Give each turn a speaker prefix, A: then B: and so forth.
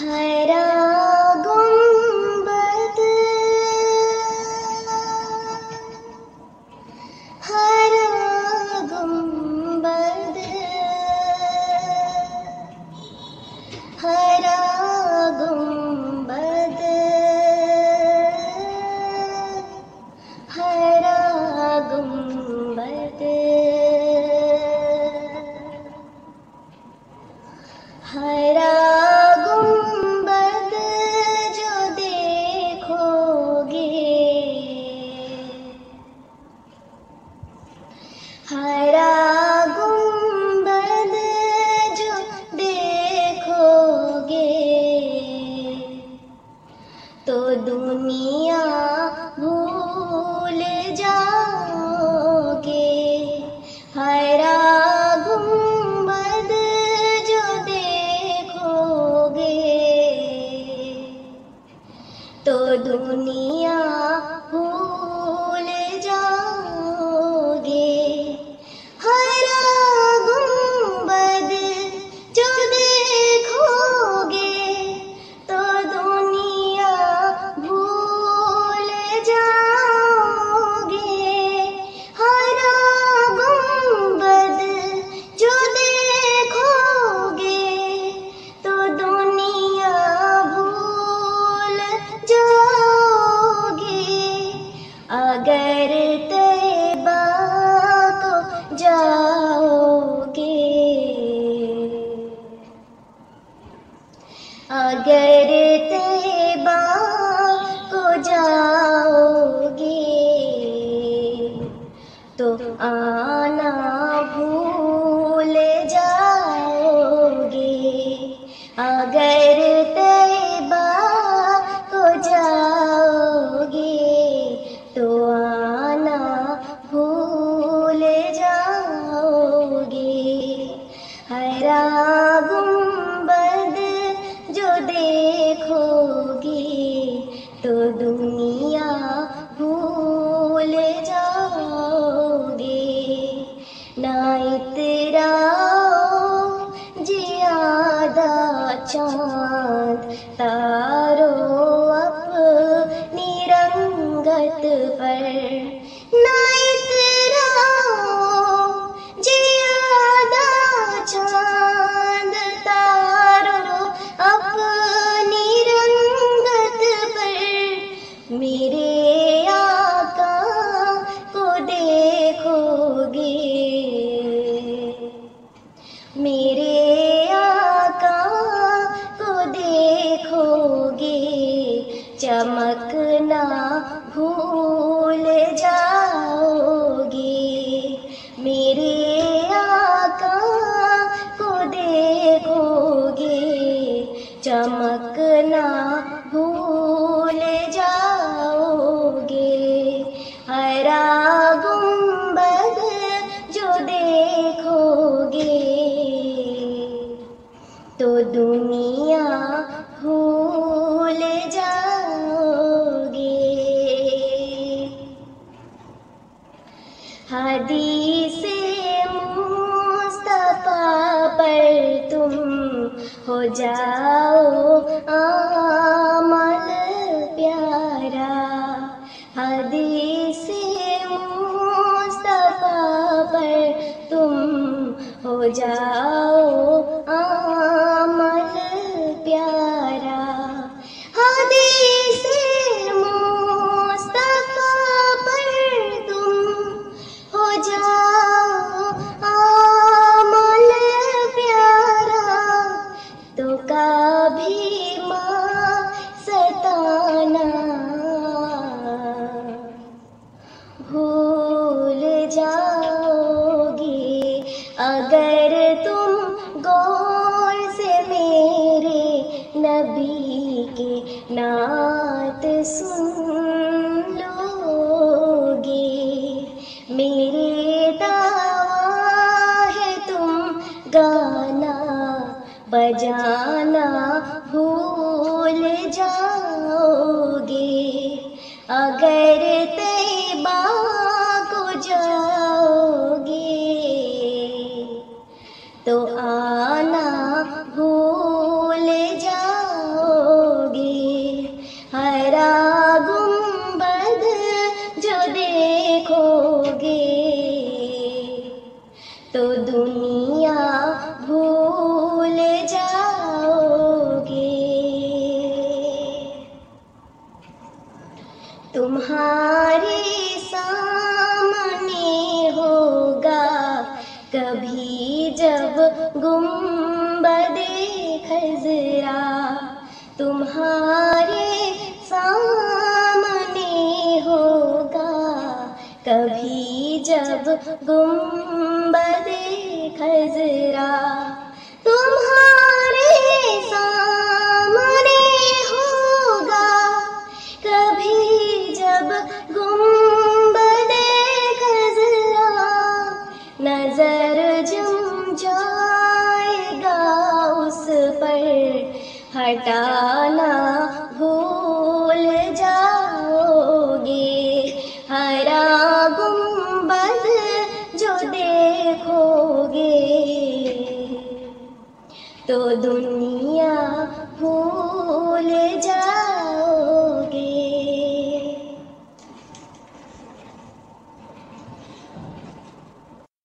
A: हरा तो तैबा को जाओगे। तो आना भूल जाओगे। अगर तैबा को जाओगे तो आना भूल जाओगे। हरा रंगत पर ना इतराओ चमकना भूल जाओगे। हरा गुंबद जो देखोगे। तो दुनिया भूल जाओगे। हदीस हो जाओ जाओगे। अगर तुम गौर से मेरे नबी के नात सुन लोगे। मेरे है तुम गाना बजाना भूल जाओगे। अगर गुम्बदे खजरा तुम्हारे सामने होगा। कभी जब गुम्बदे खजरा तुम्हारे हटाना भूल जाओगे। हरा गुंबद जो देखोगे। तो दुनिया भूल जा